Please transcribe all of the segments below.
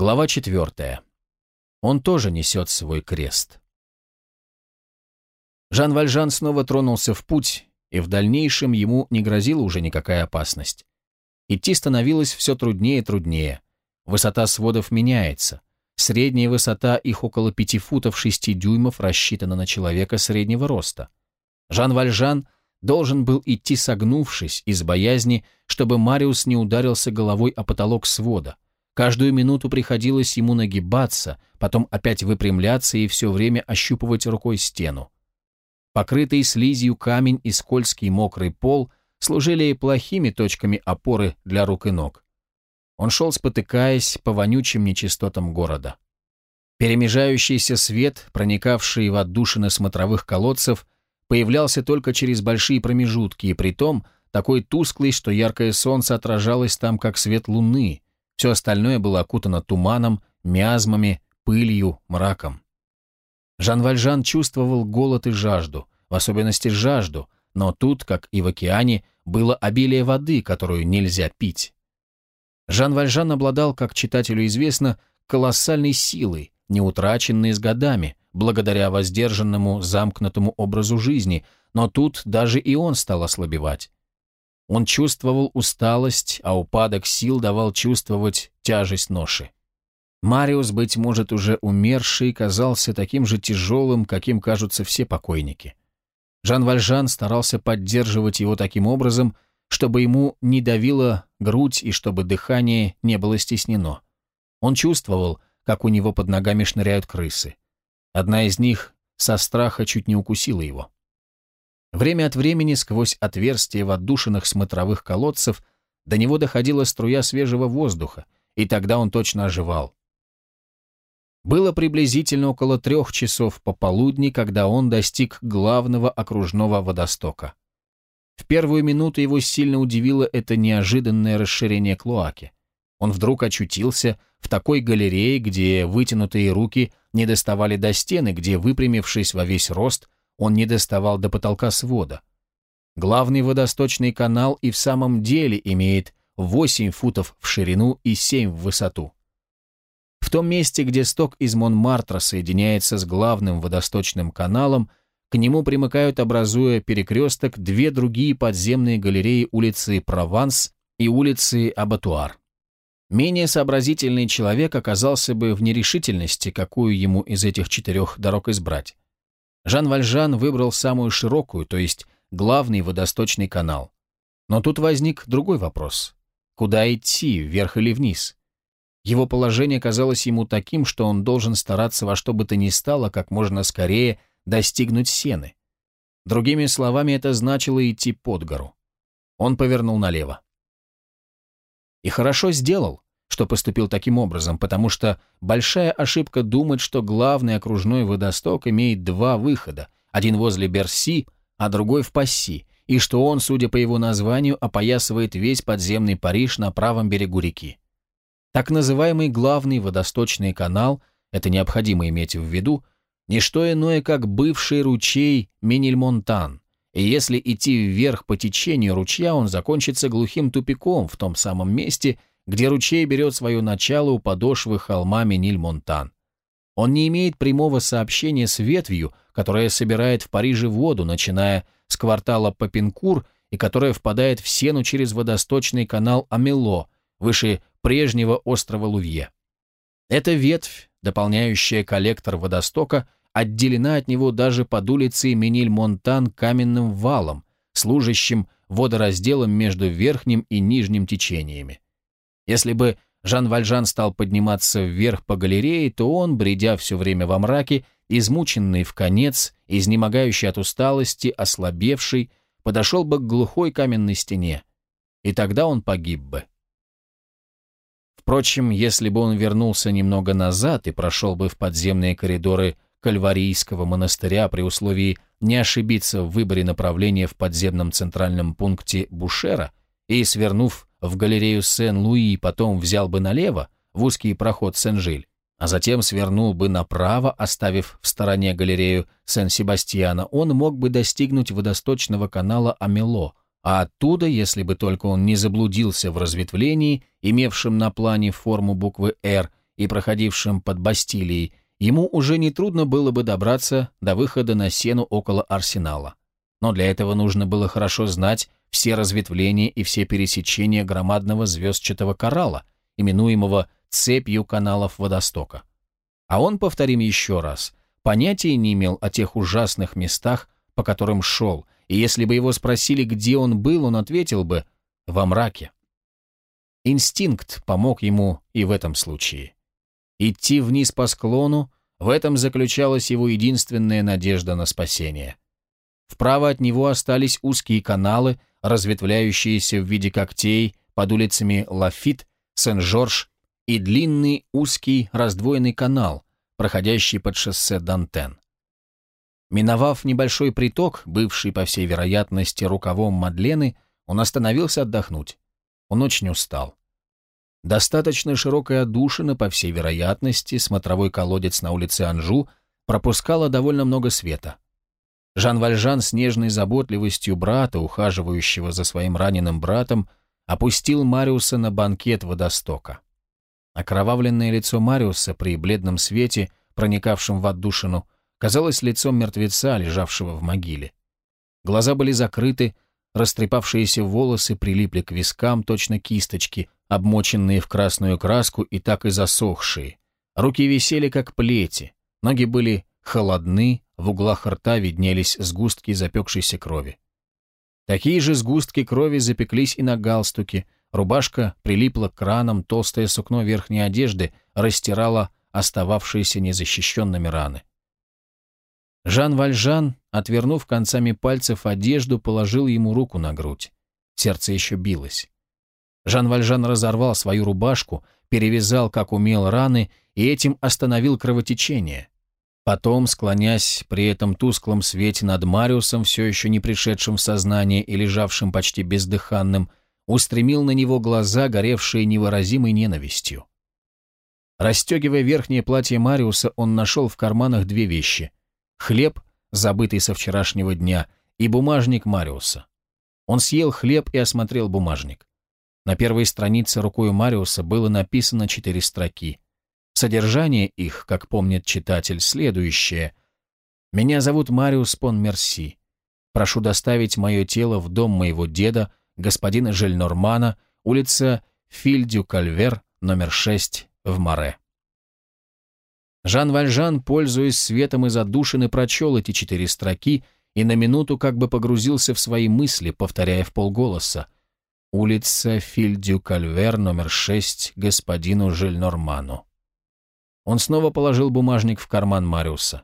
Глава четвертая. Он тоже несет свой крест. Жан Вальжан снова тронулся в путь, и в дальнейшем ему не грозила уже никакая опасность. Идти становилось все труднее и труднее. Высота сводов меняется. Средняя высота их около пяти футов шести дюймов рассчитана на человека среднего роста. Жан Вальжан должен был идти согнувшись из боязни, чтобы Мариус не ударился головой о потолок свода. Каждую минуту приходилось ему нагибаться, потом опять выпрямляться и все время ощупывать рукой стену. Покрытый слизью камень и скользкий мокрый пол служили плохими точками опоры для рук и ног. Он шел, спотыкаясь по вонючим нечистотам города. Перемежающийся свет, проникавший в отдушины смотровых колодцев, появлялся только через большие промежутки, и притом такой тусклый, что яркое солнце отражалось там, как свет луны. Все остальное было окутано туманом, миазмами, пылью, мраком. Жан Вальжан чувствовал голод и жажду, в особенности жажду, но тут, как и в океане, было обилие воды, которую нельзя пить. Жан Вальжан обладал, как читателю известно, колоссальной силой, не утраченной с годами, благодаря воздержанному, замкнутому образу жизни, но тут даже и он стал ослабевать. Он чувствовал усталость, а упадок сил давал чувствовать тяжесть ноши. Мариус, быть может, уже умерший, казался таким же тяжелым, каким кажутся все покойники. Жан Вальжан старался поддерживать его таким образом, чтобы ему не давила грудь и чтобы дыхание не было стеснено. Он чувствовал, как у него под ногами шныряют крысы. Одна из них со страха чуть не укусила его. Время от времени сквозь отверстия в отдушинах смотровых колодцев до него доходила струя свежего воздуха, и тогда он точно оживал. Было приблизительно около трех часов пополудни, когда он достиг главного окружного водостока. В первую минуту его сильно удивило это неожиданное расширение клоаки. Он вдруг очутился в такой галерее, где вытянутые руки не доставали до стены, где, выпрямившись во весь рост, он не доставал до потолка свода. Главный водосточный канал и в самом деле имеет 8 футов в ширину и 7 в высоту. В том месте, где сток из Монмартра соединяется с главным водосточным каналом, к нему примыкают, образуя перекресток, две другие подземные галереи улицы Прованс и улицы Абатуар. Менее сообразительный человек оказался бы в нерешительности, какую ему из этих четырех дорог избрать. Жан Вальжан выбрал самую широкую, то есть главный водосточный канал. Но тут возник другой вопрос. Куда идти, вверх или вниз? Его положение казалось ему таким, что он должен стараться во что бы то ни стало как можно скорее достигнуть сены. Другими словами, это значило идти под гору. Он повернул налево. И хорошо сделал, что поступил таким образом, потому что большая ошибка думать, что главный окружной водосток имеет два выхода, один возле Берси, а другой в Пасси, и что он, судя по его названию, опоясывает весь подземный Париж на правом берегу реки. Так называемый главный водосточный канал, это необходимо иметь в виду, не что иное, как бывший ручей Менильмонтан, и если идти вверх по течению ручья, он закончится глухим тупиком в том самом месте, где ручей берет свое начало у подошвы холма Менильмонтан. Он не имеет прямого сообщения с ветвью, которая собирает в Париже воду, начиная с квартала Папинкур и которая впадает в Сену через водосточный канал Амело, выше прежнего острова Лувье. Эта ветвь, дополняющая коллектор водостока, отделена от него даже под улицей Мениль-Монтан каменным валом, служащим водоразделом между верхним и нижним течениями. Если бы Жан Вальжан стал подниматься вверх по галерее, то он, бредя все время во мраке, измученный в конец, изнемогающий от усталости, ослабевший, подошел бы к глухой каменной стене, и тогда он погиб бы. Впрочем, если бы он вернулся немного назад и прошел бы в подземные коридоры Кальварийского монастыря при условии не ошибиться в выборе направления в подземном центральном пункте Бушера и, свернув в галерею Сен-Луи, потом взял бы налево, в узкий проход Сен-Жиль, а затем свернул бы направо, оставив в стороне галерею Сен-Себастьяна, он мог бы достигнуть водосточного канала Амело, а оттуда, если бы только он не заблудился в разветвлении, имевшем на плане форму буквы «Р», и проходившим под Бастилией, ему уже нетрудно было бы добраться до выхода на сену около арсенала. Но для этого нужно было хорошо знать все разветвления и все пересечения громадного звездчатого коралла, именуемого цепью каналов водостока. А он, повторим еще раз, понятия не имел о тех ужасных местах, по которым шел, и если бы его спросили, где он был, он ответил бы «во мраке». Инстинкт помог ему и в этом случае. Идти вниз по склону, в этом заключалась его единственная надежда на спасение. Вправо от него остались узкие каналы, разветвляющиеся в виде когтей под улицами Лафит, Сен-Жорж и длинный узкий раздвоенный канал, проходящий под шоссе Дантен. Миновав небольшой приток, бывший, по всей вероятности, рукавом Мадлены, он остановился отдохнуть. Он очень устал. Достаточно широкая отдушина, по всей вероятности, смотровой колодец на улице Анжу, пропускала довольно много света. Жан Вальжан с нежной заботливостью брата, ухаживающего за своим раненым братом, опустил Мариуса на банкет водостока. Окровавленное лицо Мариуса при бледном свете, проникавшем в отдушину, казалось лицом мертвеца, лежавшего в могиле. Глаза были закрыты, растрепавшиеся волосы прилипли к вискам, точно кисточки, обмоченные в красную краску и так и засохшие. Руки висели, как плети, ноги были холодны, в углах рта виднелись сгустки запекшейся крови. Такие же сгустки крови запеклись и на галстуке, рубашка прилипла к ранам, толстое сукно верхней одежды растирало остававшиеся незащищенными раны. Жан Вальжан, отвернув концами пальцев одежду, положил ему руку на грудь. Сердце еще билось. Жан Вальжан разорвал свою рубашку, перевязал, как умел, раны и этим остановил кровотечение. Потом, склонясь при этом тусклом свете над Мариусом, все еще не пришедшим в сознание и лежавшим почти бездыханным, устремил на него глаза, горевшие невыразимой ненавистью. Расстегивая верхнее платье Мариуса, он нашел в карманах две вещи — хлеб, забытый со вчерашнего дня, и бумажник Мариуса. Он съел хлеб и осмотрел бумажник. На первой странице рукой Мариуса было написано четыре строки — Содержание их, как помнит читатель, следующее. «Меня зовут Мариус Пон Мерси. Прошу доставить мое тело в дом моего деда, господина Жельнормана, улица Фильдю-Кальвер, номер 6, в Море». Жан Вальжан, пользуясь светом из отдушины, прочел эти четыре строки и на минуту как бы погрузился в свои мысли, повторяя в полголоса «Улица Фильдю-Кальвер, номер 6, господину Жельнорману». Он снова положил бумажник в карман Мариуса.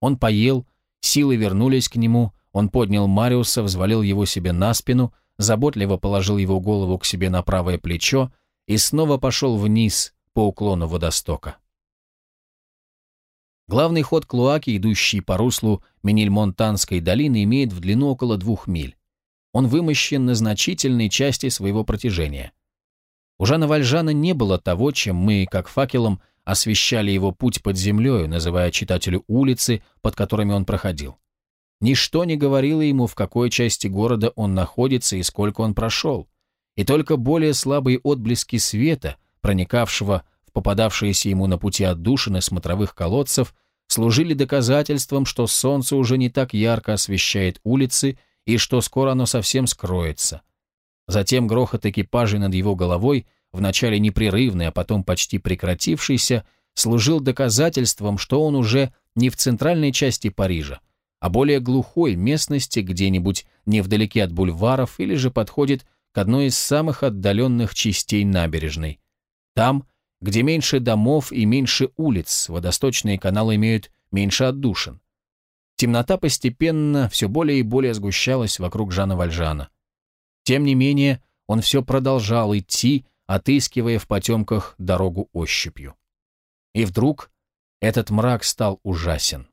Он поел, силы вернулись к нему, он поднял Мариуса, взвалил его себе на спину, заботливо положил его голову к себе на правое плечо и снова пошел вниз по уклону водостока. Главный ход Клуаки, идущий по руслу Менильмонтанской долины, имеет в длину около двух миль. Он вымощен на значительной части своего протяжения. У Жана Вальжана не было того, чем мы, как факелом, освещали его путь под землей, называя читателю улицы, под которыми он проходил. Ничто не говорило ему, в какой части города он находится и сколько он прошел. И только более слабые отблески света, проникавшего в попадавшиеся ему на пути отдушины смотровых колодцев, служили доказательством, что солнце уже не так ярко освещает улицы и что скоро оно совсем скроется. Затем грохот экипажей над его головой вначале непрерывный, а потом почти прекратившийся, служил доказательством, что он уже не в центральной части Парижа, а более глухой местности где-нибудь невдалеке от бульваров или же подходит к одной из самых отдаленных частей набережной. Там, где меньше домов и меньше улиц, водосточные каналы имеют меньше отдушин. Темнота постепенно все более и более сгущалась вокруг Жана Вальжана. Тем не менее, он все продолжал идти, отыскивая в потемках дорогу ощупью. И вдруг этот мрак стал ужасен.